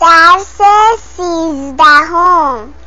درس سیزدهم.